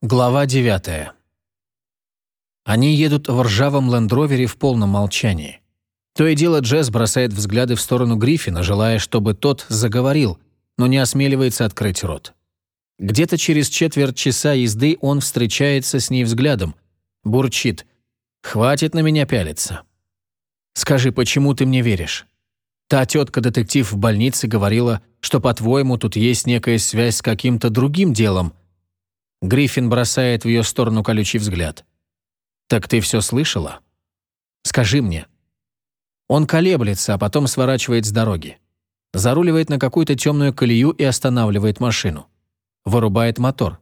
Глава 9. Они едут в ржавом лендровере в полном молчании. То и дело Джесс бросает взгляды в сторону Гриффина, желая, чтобы тот заговорил, но не осмеливается открыть рот. Где-то через четверть часа езды он встречается с ней взглядом. Бурчит. «Хватит на меня пялиться. Скажи, почему ты мне веришь? Та тетка-детектив в больнице говорила, что, по-твоему, тут есть некая связь с каким-то другим делом, Гриффин бросает в ее сторону колючий взгляд. «Так ты все слышала? Скажи мне». Он колеблется, а потом сворачивает с дороги. Заруливает на какую-то темную колею и останавливает машину. Вырубает мотор.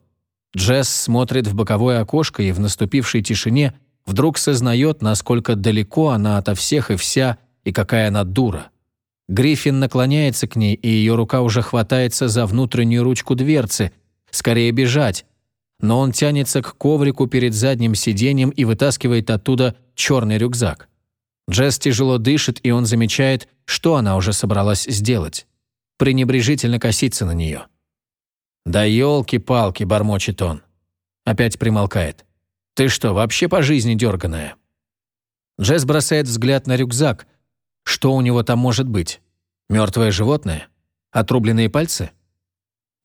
Джесс смотрит в боковое окошко и в наступившей тишине вдруг сознает, насколько далеко она ото всех и вся, и какая она дура. Гриффин наклоняется к ней, и ее рука уже хватается за внутреннюю ручку дверцы. Скорее бежать, но он тянется к коврику перед задним сиденьем и вытаскивает оттуда черный рюкзак. Джесс тяжело дышит, и он замечает, что она уже собралась сделать. Пренебрежительно косится на нее. «Да елки-палки», — бормочет он. Опять примолкает. «Ты что, вообще по жизни дерганая?» Джесс бросает взгляд на рюкзак. Что у него там может быть? Мертвое животное? Отрубленные пальцы?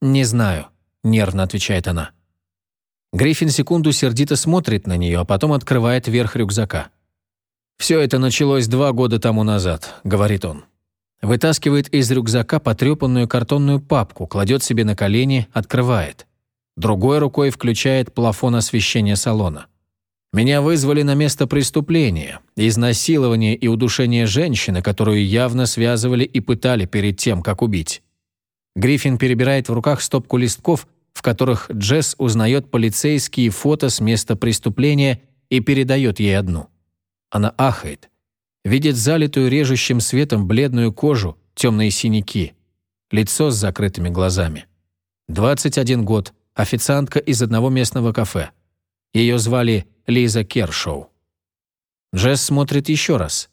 «Не знаю», — нервно отвечает она. Гриффин секунду сердито смотрит на нее, а потом открывает верх рюкзака. «Все это началось два года тому назад», — говорит он. Вытаскивает из рюкзака потрепанную картонную папку, кладет себе на колени, открывает. Другой рукой включает плафон освещения салона. Меня вызвали на место преступления, изнасилования и удушения женщины, которую явно связывали и пытали перед тем, как убить. Гриффин перебирает в руках стопку листков, в которых Джесс узнает полицейские фото с места преступления и передает ей одну. Она ахает. Видит залитую режущим светом бледную кожу, темные синяки. Лицо с закрытыми глазами. 21 год, официантка из одного местного кафе. Ее звали Лиза Кершоу. Джесс смотрит еще раз.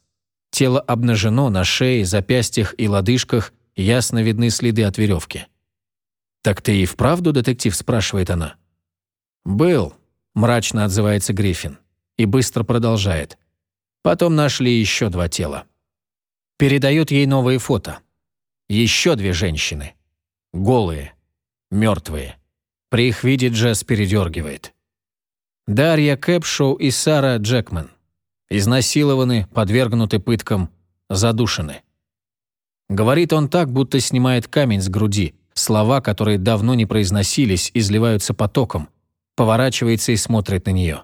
Тело обнажено на шее, запястьях и лодыжках, ясно видны следы от веревки. «Так ты и вправду детектив?» – спрашивает она. «Был», – мрачно отзывается Гриффин. И быстро продолжает. Потом нашли еще два тела. Передает ей новые фото. Еще две женщины. Голые. Мертвые. При их виде Джесс передергивает. Дарья Кэпшоу и Сара Джекман. Изнасилованы, подвергнуты пыткам, задушены. Говорит он так, будто снимает камень с груди, Слова, которые давно не произносились, изливаются потоком. Поворачивается и смотрит на нее.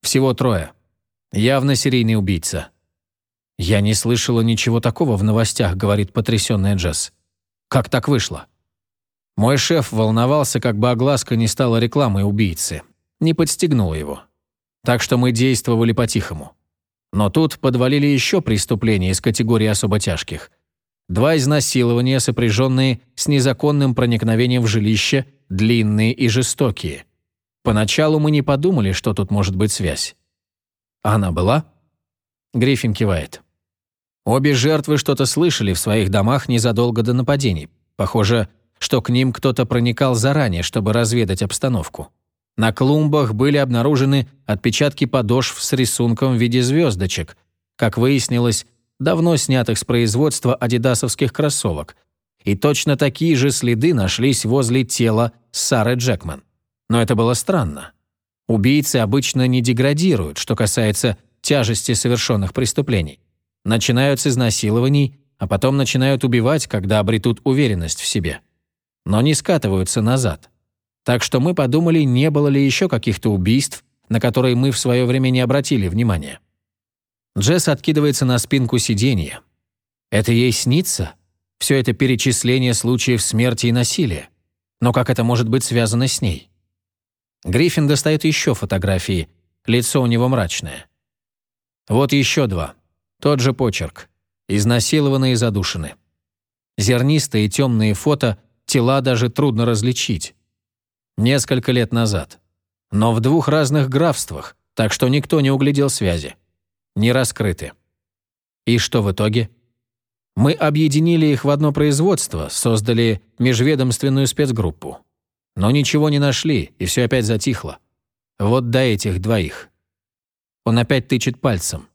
Всего трое. Явно серийный убийца. «Я не слышала ничего такого в новостях», — говорит потрясённая Джесс. «Как так вышло?» Мой шеф волновался, как бы огласка не стала рекламой убийцы. Не подстегнула его. Так что мы действовали по-тихому. Но тут подвалили еще преступления из категории особо тяжких. Два изнасилования, сопряженные с незаконным проникновением в жилище, длинные и жестокие. Поначалу мы не подумали, что тут может быть связь. Она была? Гриффин кивает. Обе жертвы что-то слышали в своих домах незадолго до нападений. Похоже, что к ним кто-то проникал заранее, чтобы разведать обстановку. На клумбах были обнаружены отпечатки подошв с рисунком в виде звездочек. Как выяснилось, давно снятых с производства адидасовских кроссовок, и точно такие же следы нашлись возле тела Сары Джекман. Но это было странно. Убийцы обычно не деградируют, что касается тяжести совершенных преступлений. Начинают с изнасилований, а потом начинают убивать, когда обретут уверенность в себе. Но не скатываются назад. Так что мы подумали, не было ли еще каких-то убийств, на которые мы в свое время не обратили внимания. Джесс откидывается на спинку сиденья. Это ей снится? Все это перечисление случаев смерти и насилия. Но как это может быть связано с ней? Гриффин достает еще фотографии. Лицо у него мрачное. Вот еще два. Тот же почерк. Изнасилованы и задушены. Зернистые темные фото, тела даже трудно различить. Несколько лет назад. Но в двух разных графствах, так что никто не углядел связи не раскрыты. И что в итоге? Мы объединили их в одно производство, создали межведомственную спецгруппу. Но ничего не нашли, и все опять затихло. Вот до этих двоих. Он опять тычет пальцем.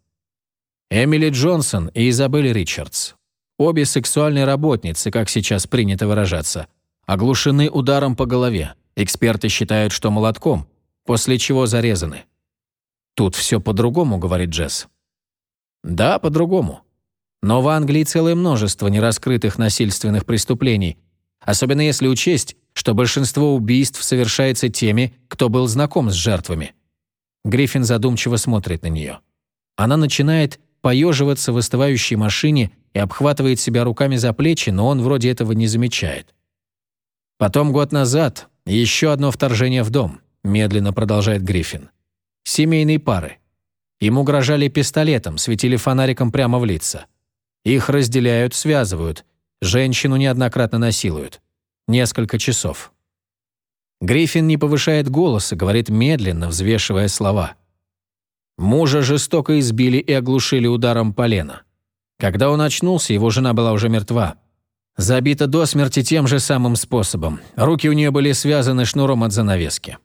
Эмили Джонсон и Изабель Ричардс. Обе сексуальные работницы, как сейчас принято выражаться, оглушены ударом по голове. Эксперты считают, что молотком, после чего зарезаны. «Тут все по-другому», — говорит Джесс. «Да, по-другому. Но в Англии целое множество нераскрытых насильственных преступлений, особенно если учесть, что большинство убийств совершается теми, кто был знаком с жертвами. Гриффин задумчиво смотрит на нее. Она начинает поеживаться в остывающей машине и обхватывает себя руками за плечи, но он вроде этого не замечает. Потом год назад еще одно вторжение в дом, медленно продолжает Гриффин. Семейные пары. Им угрожали пистолетом, светили фонариком прямо в лица. Их разделяют, связывают. Женщину неоднократно насилуют. Несколько часов. Гриффин не повышает голоса, говорит медленно, взвешивая слова. Мужа жестоко избили и оглушили ударом полена. Когда он очнулся, его жена была уже мертва. Забита до смерти тем же самым способом. Руки у нее были связаны шнуром от занавески.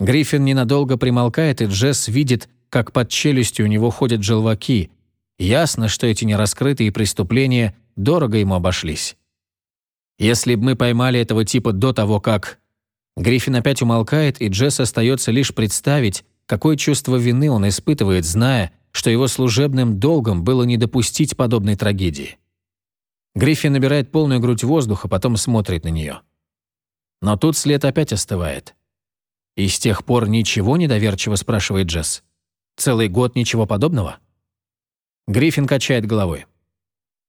Гриффин ненадолго примолкает, и Джесс видит, как под челюстью у него ходят желваки. Ясно, что эти нераскрытые преступления дорого ему обошлись. Если бы мы поймали этого типа до того, как... Гриффин опять умолкает, и Джесс остается лишь представить, какое чувство вины он испытывает, зная, что его служебным долгом было не допустить подобной трагедии. Гриффин набирает полную грудь воздуха, потом смотрит на нее. Но тут след опять остывает. «И с тех пор ничего недоверчиво?» – спрашивает Джесс. «Целый год ничего подобного?» Гриффин качает головой.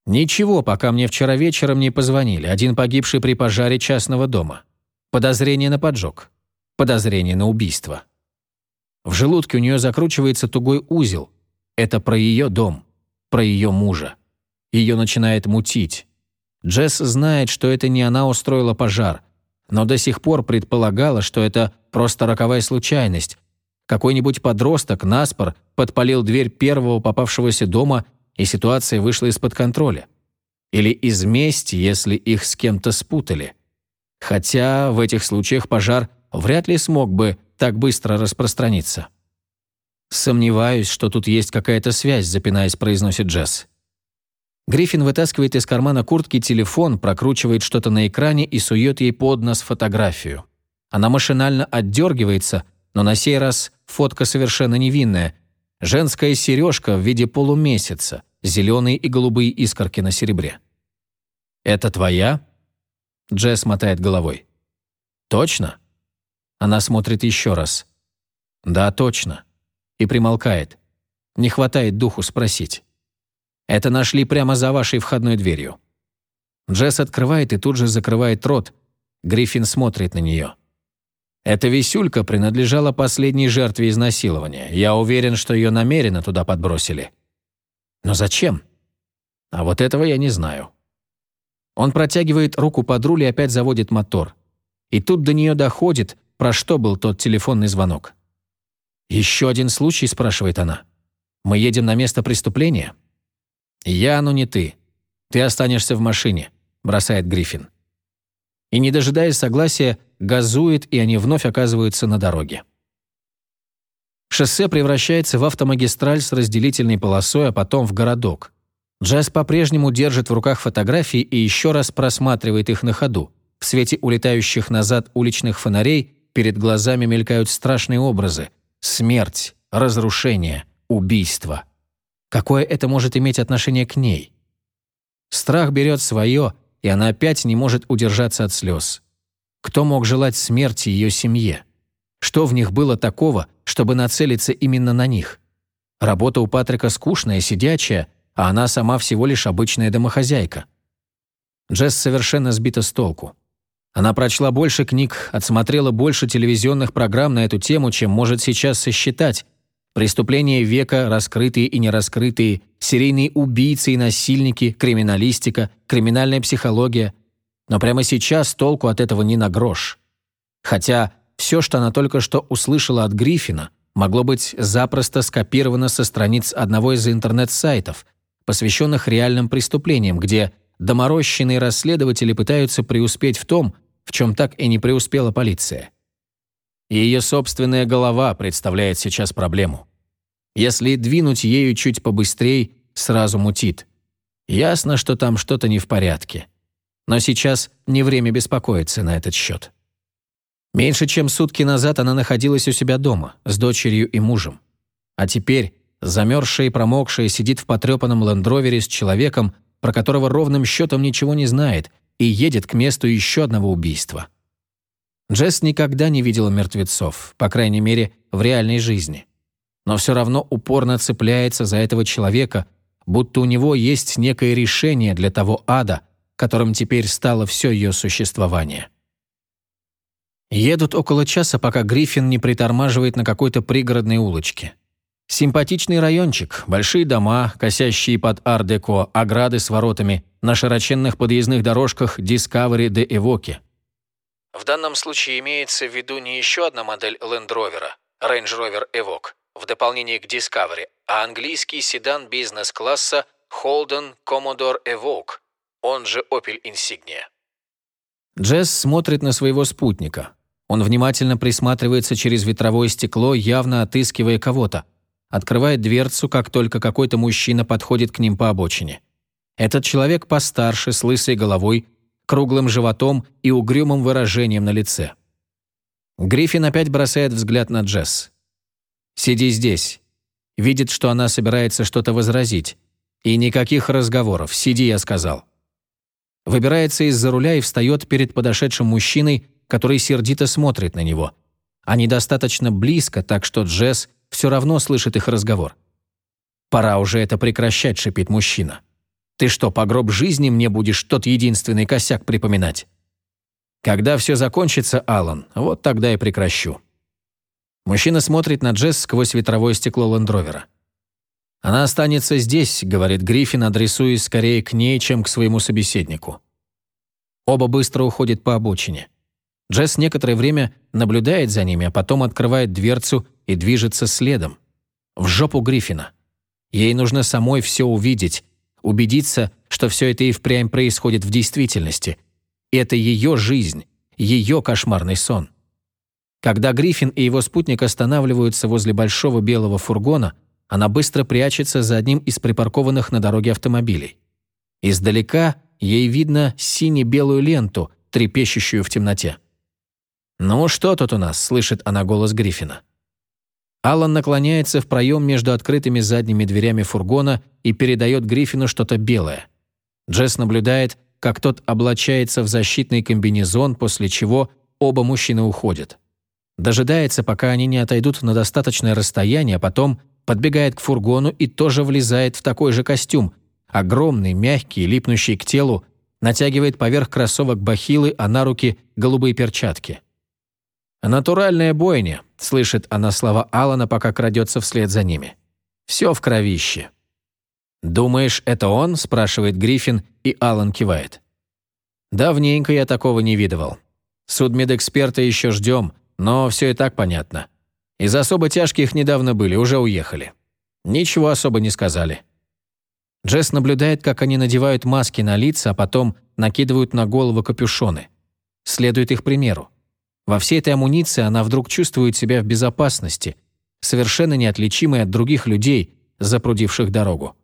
«Ничего, пока мне вчера вечером не позвонили. Один погибший при пожаре частного дома. Подозрение на поджог. Подозрение на убийство». В желудке у нее закручивается тугой узел. Это про ее дом, про ее мужа. Ее начинает мутить. Джесс знает, что это не она устроила пожар, но до сих пор предполагала, что это просто роковая случайность. Какой-нибудь подросток, наспор, подпалил дверь первого попавшегося дома, и ситуация вышла из-под контроля. Или из мести, если их с кем-то спутали. Хотя в этих случаях пожар вряд ли смог бы так быстро распространиться. «Сомневаюсь, что тут есть какая-то связь», запинаясь, произносит Джесс. Гриффин вытаскивает из кармана куртки телефон, прокручивает что-то на экране и сует ей под нос фотографию. Она машинально отдергивается, но на сей раз фотка совершенно невинная. Женская сережка в виде полумесяца, зеленые и голубые искорки на серебре. «Это твоя?» Джесс мотает головой. «Точно?» Она смотрит еще раз. «Да, точно». И примолкает. Не хватает духу спросить. Это нашли прямо за вашей входной дверью». Джесс открывает и тут же закрывает рот. Гриффин смотрит на нее. Эта висюлька принадлежала последней жертве изнасилования. Я уверен, что ее намеренно туда подбросили. Но зачем? А вот этого я не знаю. Он протягивает руку под руль и опять заводит мотор. И тут до нее доходит, про что был тот телефонный звонок. «Еще один случай?» – спрашивает она. «Мы едем на место преступления?» «Я, но не ты. Ты останешься в машине», — бросает Гриффин. И, не дожидаясь согласия, газует, и они вновь оказываются на дороге. Шоссе превращается в автомагистраль с разделительной полосой, а потом в городок. Джаз по-прежнему держит в руках фотографии и еще раз просматривает их на ходу. В свете улетающих назад уличных фонарей перед глазами мелькают страшные образы. Смерть, разрушение, убийство. Какое это может иметь отношение к ней? Страх берет свое, и она опять не может удержаться от слез. Кто мог желать смерти ее семье? Что в них было такого, чтобы нацелиться именно на них? Работа у Патрика скучная, сидячая, а она сама всего лишь обычная домохозяйка. Джесс совершенно сбита с толку. Она прочла больше книг, отсмотрела больше телевизионных программ на эту тему, чем может сейчас сосчитать, Преступления века, раскрытые и нераскрытые, серийные убийцы и насильники, криминалистика, криминальная психология. Но прямо сейчас толку от этого не на грош. Хотя все, что она только что услышала от Гриффина, могло быть запросто скопировано со страниц одного из интернет-сайтов, посвященных реальным преступлениям, где доморощенные расследователи пытаются преуспеть в том, в чем так и не преуспела полиция. И ее собственная голова представляет сейчас проблему. Если двинуть ею чуть побыстрее, сразу мутит. Ясно, что там что-то не в порядке. Но сейчас не время беспокоиться на этот счет. Меньше чем сутки назад она находилась у себя дома, с дочерью и мужем. А теперь, замерзшая и промокшая, сидит в потрепанном лендровере с человеком, про которого ровным счетом ничего не знает, и едет к месту еще одного убийства. Джесс никогда не видела мертвецов, по крайней мере, в реальной жизни. Но все равно упорно цепляется за этого человека, будто у него есть некое решение для того ада, которым теперь стало все ее существование. Едут около часа, пока Гриффин не притормаживает на какой-то пригородной улочке. Симпатичный райончик, большие дома, косящие под ар-деко, ограды с воротами, на широченных подъездных дорожках Discovery де Эвоки. В данном случае имеется в виду не еще одна модель Land Rover, Range Rover Evoque, в дополнение к Discovery, а английский седан бизнес-класса Holden Commodore Evoque, он же Opel Insignia. Джесс смотрит на своего спутника. Он внимательно присматривается через ветровое стекло, явно отыскивая кого-то. Открывает дверцу, как только какой-то мужчина подходит к ним по обочине. Этот человек постарше, с лысой головой, круглым животом и угрюмым выражением на лице. Гриффин опять бросает взгляд на Джесс. «Сиди здесь». Видит, что она собирается что-то возразить. «И никаких разговоров. Сиди», я сказал выбирается из-за руля и встает перед подошедшим мужчиной, который сердито смотрит на него. Они достаточно близко, так что Джесс все равно слышит их разговор. «Пора уже это прекращать», — шипит мужчина. «Ты что, по гроб жизни мне будешь тот единственный косяк припоминать?» «Когда все закончится, Алан, вот тогда и прекращу». Мужчина смотрит на Джесс сквозь ветровое стекло лендровера. «Она останется здесь», — говорит Гриффин, адресуясь скорее к ней, чем к своему собеседнику. Оба быстро уходят по обочине. Джесс некоторое время наблюдает за ними, а потом открывает дверцу и движется следом. В жопу Гриффина. Ей нужно самой все увидеть, убедиться, что все это и впрямь происходит в действительности. Это ее жизнь, ее кошмарный сон. Когда Гриффин и его спутник останавливаются возле большого белого фургона, она быстро прячется за одним из припаркованных на дороге автомобилей. Издалека ей видно сине-белую ленту, трепещущую в темноте. «Ну что тут у нас?» — слышит она голос Гриффина. Аллан наклоняется в проем между открытыми задними дверями фургона и передает Гриффину что-то белое. Джесс наблюдает, как тот облачается в защитный комбинезон, после чего оба мужчины уходят. Дожидается, пока они не отойдут на достаточное расстояние, а потом подбегает к фургону и тоже влезает в такой же костюм, огромный, мягкий, липнущий к телу, натягивает поверх кроссовок бахилы, а на руки голубые перчатки. «Натуральная бойня», — слышит она слова Алана, пока крадется вслед за ними. «Все в кровище». «Думаешь, это он?» — спрашивает Гриффин, и Алан кивает. «Давненько я такого не видывал. Судмедэксперта еще ждем, но все и так понятно. Из особо тяжких недавно были, уже уехали. Ничего особо не сказали. Джесс наблюдает, как они надевают маски на лица, а потом накидывают на голову капюшоны. Следует их примеру. Во всей этой амуниции она вдруг чувствует себя в безопасности, совершенно неотличимой от других людей, запрудивших дорогу.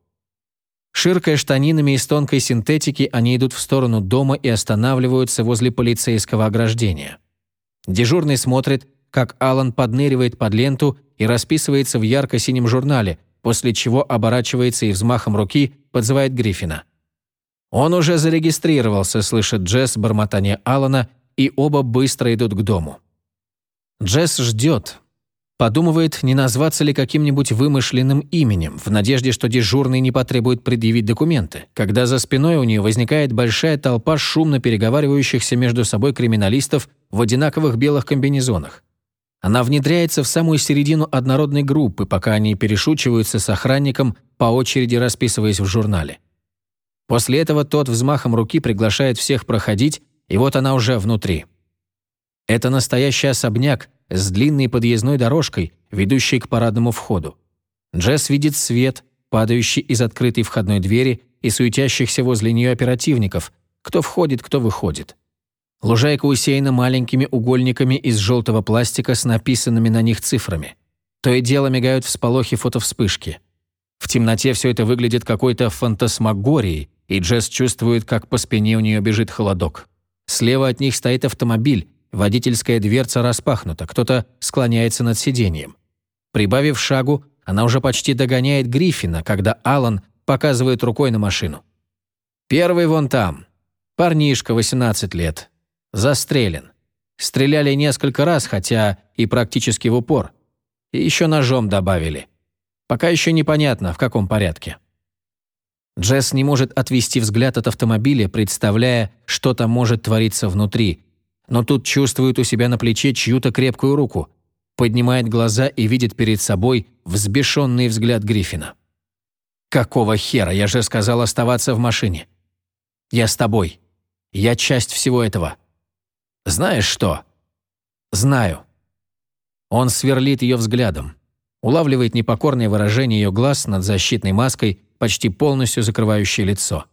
Ширкая штанинами из тонкой синтетики, они идут в сторону дома и останавливаются возле полицейского ограждения. Дежурный смотрит, как Алан подныривает под ленту и расписывается в ярко-синем журнале, после чего оборачивается и взмахом руки подзывает Гриффина. Он уже зарегистрировался, слышит Джесс бормотание Алана, и оба быстро идут к дому. Джесс ждет. Подумывает, не назваться ли каким-нибудь вымышленным именем, в надежде, что дежурный не потребует предъявить документы, когда за спиной у нее возникает большая толпа шумно переговаривающихся между собой криминалистов в одинаковых белых комбинезонах. Она внедряется в самую середину однородной группы, пока они перешучиваются с охранником, по очереди расписываясь в журнале. После этого тот взмахом руки приглашает всех проходить, и вот она уже внутри. Это настоящий особняк с длинной подъездной дорожкой, ведущей к парадному входу. Джесс видит свет, падающий из открытой входной двери и суетящихся возле нее оперативников, кто входит, кто выходит. Лужайка усеяна маленькими угольниками из желтого пластика с написанными на них цифрами. То и дело мигают всполохи фотовспышки. В темноте все это выглядит какой-то фантасмагорией, и Джесс чувствует, как по спине у нее бежит холодок. Слева от них стоит автомобиль, водительская дверца распахнута, кто-то склоняется над сиденьем. Прибавив шагу, она уже почти догоняет Гриффина, когда Алан показывает рукой на машину. «Первый вон там. Парнишка, 18 лет. Застрелен. Стреляли несколько раз, хотя и практически в упор. И еще ножом добавили. Пока еще непонятно, в каком порядке. Джесс не может отвести взгляд от автомобиля, представляя, что там может твориться внутри. Но тут чувствует у себя на плече чью-то крепкую руку, поднимает глаза и видит перед собой взбешенный взгляд Гриффина. «Какого хера? Я же сказал оставаться в машине. Я с тобой. Я часть всего этого. Знаешь что?» «Знаю». Он сверлит ее взглядом улавливает непокорное выражение ее глаз над защитной маской, почти полностью закрывающей лицо.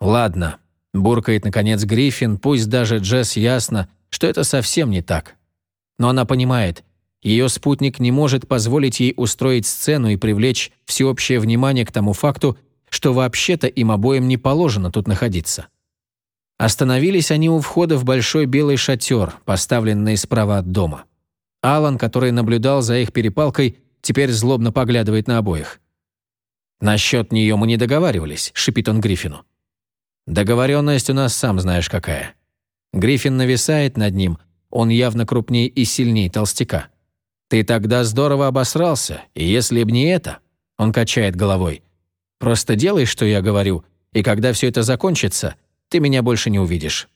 «Ладно», – буркает, наконец, Гриффин, пусть даже Джесс ясно, что это совсем не так. Но она понимает, ее спутник не может позволить ей устроить сцену и привлечь всеобщее внимание к тому факту, что вообще-то им обоим не положено тут находиться. Остановились они у входа в большой белый шатер, поставленный справа от дома. Алан, который наблюдал за их перепалкой, теперь злобно поглядывает на обоих. «Насчет нее мы не договаривались», — шипит он Гриффину. «Договоренность у нас сам знаешь какая». Гриффин нависает над ним, он явно крупнее и сильнее толстяка. «Ты тогда здорово обосрался, и если б не это...» Он качает головой. «Просто делай, что я говорю, и когда все это закончится, ты меня больше не увидишь».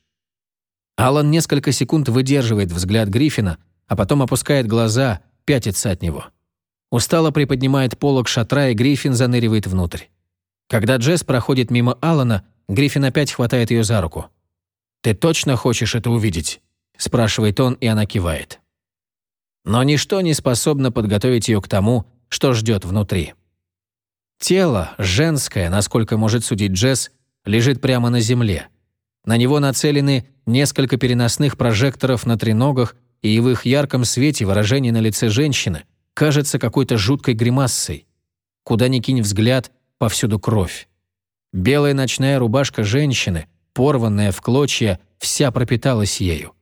Алан несколько секунд выдерживает взгляд Гриффина, а потом опускает глаза, пятится от него. Устало приподнимает полог шатра, и Гриффин заныривает внутрь. Когда Джесс проходит мимо Алана, Гриффин опять хватает ее за руку. «Ты точно хочешь это увидеть?» – спрашивает он, и она кивает. Но ничто не способно подготовить ее к тому, что ждет внутри. Тело, женское, насколько может судить Джесс, лежит прямо на земле. На него нацелены несколько переносных прожекторов на треногах, и в их ярком свете выражение на лице женщины кажется какой-то жуткой гримассой. Куда ни кинь взгляд, повсюду кровь. Белая ночная рубашка женщины, порванная в клочья, вся пропиталась ею.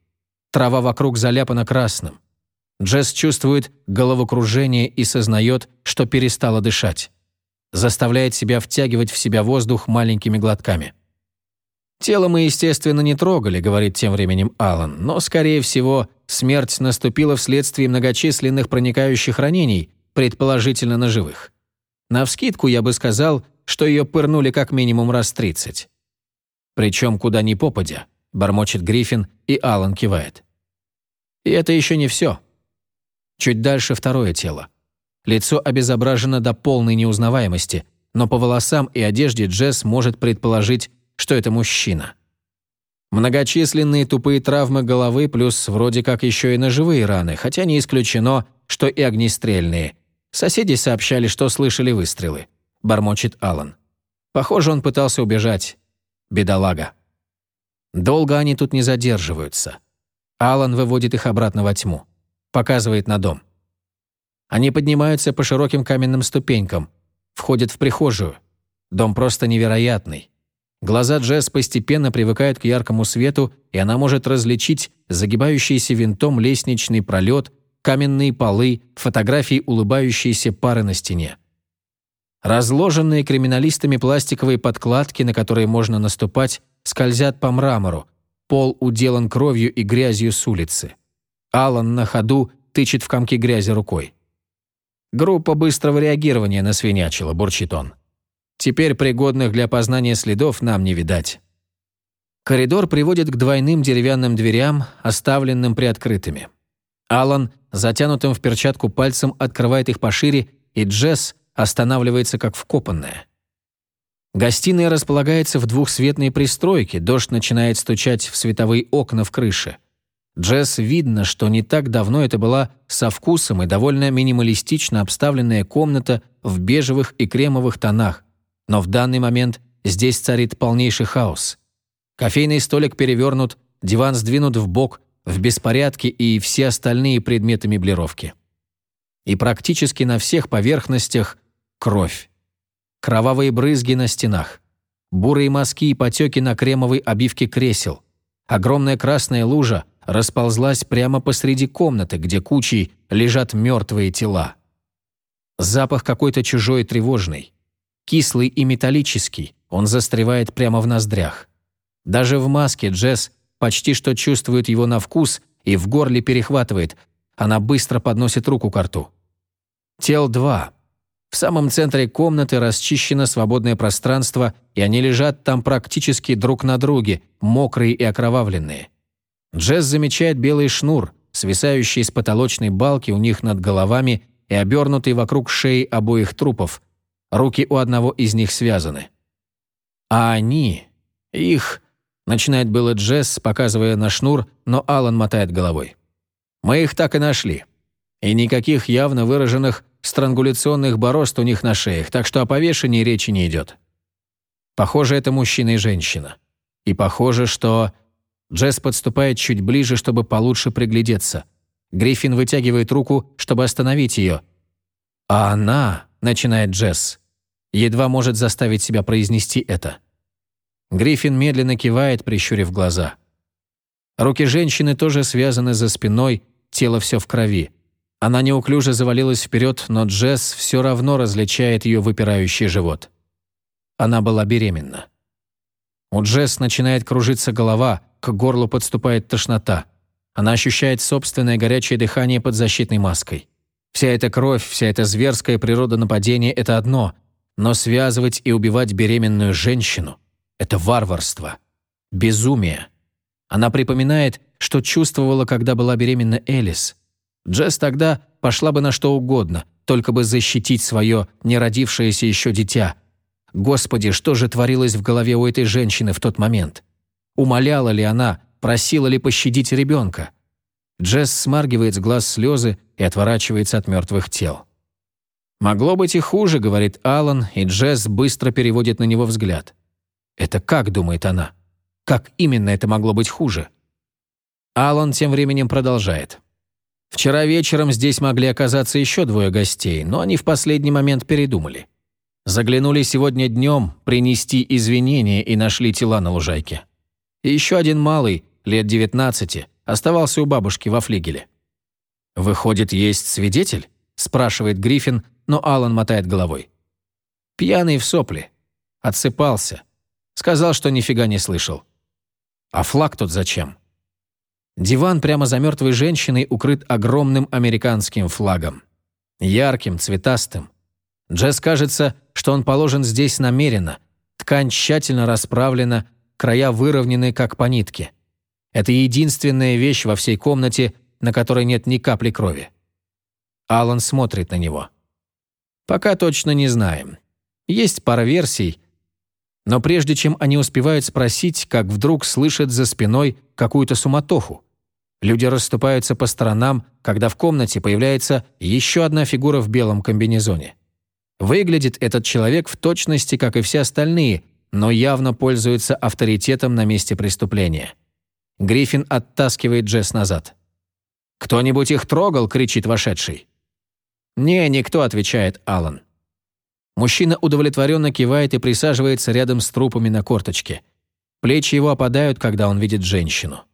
Трава вокруг заляпана красным. Джесс чувствует головокружение и сознает, что перестала дышать. Заставляет себя втягивать в себя воздух маленькими глотками. «Тело мы, естественно, не трогали», — говорит тем временем Алан, «но, скорее всего, смерть наступила вследствие многочисленных проникающих ранений, предположительно ножевых. Навскидку я бы сказал, что ее пырнули как минимум раз тридцать. Причем куда ни попадя, бормочет Гриффин, и Алан кивает. И это еще не все. Чуть дальше второе тело. Лицо обезображено до полной неузнаваемости, но по волосам и одежде Джесс может предположить, что это мужчина. Многочисленные тупые травмы головы плюс вроде как еще и ножевые раны, хотя не исключено, что и огнестрельные. Соседи сообщали, что слышали выстрелы. Бормочет Алан. Похоже, он пытался убежать. Бедолага. Долго они тут не задерживаются. Алан выводит их обратно во тьму. Показывает на дом. Они поднимаются по широким каменным ступенькам. Входят в прихожую. Дом просто невероятный. Глаза Джесс постепенно привыкают к яркому свету, и она может различить загибающийся винтом лестничный пролет, каменные полы, фотографии улыбающейся пары на стене. Разложенные криминалистами пластиковые подкладки, на которые можно наступать, скользят по мрамору. Пол уделан кровью и грязью с улицы. Алан на ходу тычет в комки грязи рукой. «Группа быстрого реагирования насвинячила», – бурчит он. Теперь пригодных для опознания следов нам не видать. Коридор приводит к двойным деревянным дверям, оставленным приоткрытыми. Алан, затянутым в перчатку пальцем, открывает их пошире, и Джесс останавливается как вкопанная. Гостиная располагается в двухсветной пристройке, дождь начинает стучать в световые окна в крыше. Джесс видно, что не так давно это была со вкусом и довольно минималистично обставленная комната в бежевых и кремовых тонах, но в данный момент здесь царит полнейший хаос. Кофейный столик перевернут, диван сдвинут в бок, в беспорядке и все остальные предметы меблировки. И практически на всех поверхностях кровь. Кровавые брызги на стенах. Бурые мазки и потеки на кремовой обивке кресел. Огромная красная лужа расползлась прямо посреди комнаты, где кучей лежат мертвые тела. Запах какой-то чужой тревожный. Кислый и металлический, он застревает прямо в ноздрях. Даже в маске Джесс почти что чувствует его на вкус и в горле перехватывает. Она быстро подносит руку к рту. Тел два. В самом центре комнаты расчищено свободное пространство, и они лежат там практически друг на друге, мокрые и окровавленные. Джесс замечает белый шнур, свисающий с потолочной балки у них над головами и обернутый вокруг шеи обоих трупов. Руки у одного из них связаны. А они... Их... Начинает было Джесс, показывая на шнур, но Алан мотает головой. «Мы их так и нашли. И никаких явно выраженных странгуляционных борозд у них на шеях, так что о повешении речи не идет. Похоже, это мужчина и женщина. И похоже, что... Джесс подступает чуть ближе, чтобы получше приглядеться. Гриффин вытягивает руку, чтобы остановить ее. А она, начинает Джесс, едва может заставить себя произнести это. Гриффин медленно кивает, прищурив глаза. Руки женщины тоже связаны за спиной, тело все в крови. Она неуклюже завалилась вперед, но Джесс все равно различает ее выпирающий живот. Она была беременна. У Джесс начинает кружиться голова, к горлу подступает тошнота. Она ощущает собственное горячее дыхание под защитной маской. Вся эта кровь, вся эта зверская природа нападения – это одно, но связывать и убивать беременную женщину – это варварство, безумие. Она припоминает, что чувствовала, когда была беременна Элис – Джесс тогда пошла бы на что угодно, только бы защитить свое неродившееся еще дитя. Господи, что же творилось в голове у этой женщины в тот момент? Умоляла ли она, просила ли пощадить ребенка? Джесс смаргивает с глаз слезы и отворачивается от мертвых тел. «Могло быть и хуже», — говорит Алан, и Джесс быстро переводит на него взгляд. «Это как?» — думает она. «Как именно это могло быть хуже?» Алан тем временем продолжает. Вчера вечером здесь могли оказаться еще двое гостей, но они в последний момент передумали. Заглянули сегодня днем принести извинения и нашли тела на лужайке. И еще один малый, лет 19, оставался у бабушки во флигеле. «Выходит, есть свидетель?» – спрашивает Гриффин, но Алан мотает головой. «Пьяный в сопли. Отсыпался. Сказал, что нифига не слышал. А флаг тут зачем?» Диван прямо за мертвой женщиной укрыт огромным американским флагом. Ярким, цветастым. Джесс кажется, что он положен здесь намеренно. Ткань тщательно расправлена, края выровнены, как по нитке. Это единственная вещь во всей комнате, на которой нет ни капли крови. Алан смотрит на него. Пока точно не знаем. Есть пара версий, но прежде чем они успевают спросить, как вдруг слышат за спиной какую-то суматоху. Люди расступаются по сторонам, когда в комнате появляется еще одна фигура в белом комбинезоне. Выглядит этот человек в точности, как и все остальные, но явно пользуется авторитетом на месте преступления. Гриффин оттаскивает Джесс назад. «Кто-нибудь их трогал?» — кричит вошедший. «Не, никто», — отвечает Алан. Мужчина удовлетворенно кивает и присаживается рядом с трупами на корточке. Плечи его опадают, когда он видит женщину.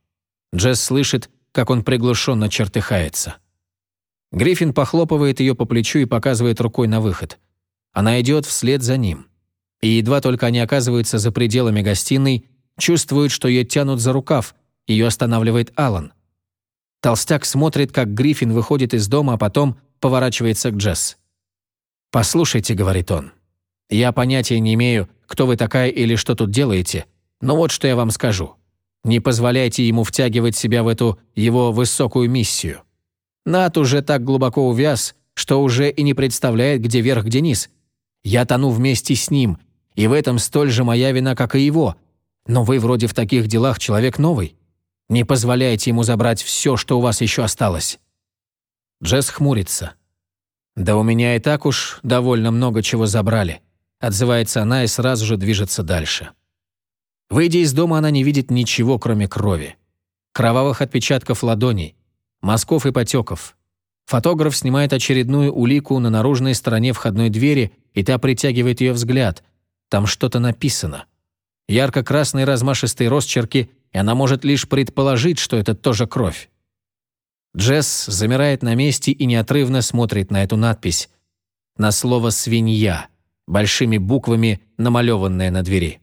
Джесс слышит, как он приглушенно чертыхается. Гриффин похлопывает ее по плечу и показывает рукой на выход. Она идет вслед за ним. И едва только они оказываются за пределами гостиной, чувствуют, что ее тянут за рукав, ее останавливает Алан. Толстяк смотрит, как Гриффин выходит из дома, а потом поворачивается к Джесс. «Послушайте», — говорит он, — «я понятия не имею, кто вы такая или что тут делаете, но вот что я вам скажу. Не позволяйте ему втягивать себя в эту его высокую миссию. Нат уже так глубоко увяз, что уже и не представляет, где верх, где низ. Я тону вместе с ним, и в этом столь же моя вина, как и его. Но вы вроде в таких делах человек новый. Не позволяйте ему забрать все, что у вас еще осталось». Джесс хмурится. «Да у меня и так уж довольно много чего забрали», отзывается она и сразу же движется дальше. Выйдя из дома, она не видит ничего, кроме крови. Кровавых отпечатков ладоней, мазков и потеков. Фотограф снимает очередную улику на наружной стороне входной двери, и та притягивает ее взгляд. Там что-то написано. Ярко-красные размашистые росчерки, и она может лишь предположить, что это тоже кровь. Джесс замирает на месте и неотрывно смотрит на эту надпись. На слово «свинья», большими буквами намалеванное на двери.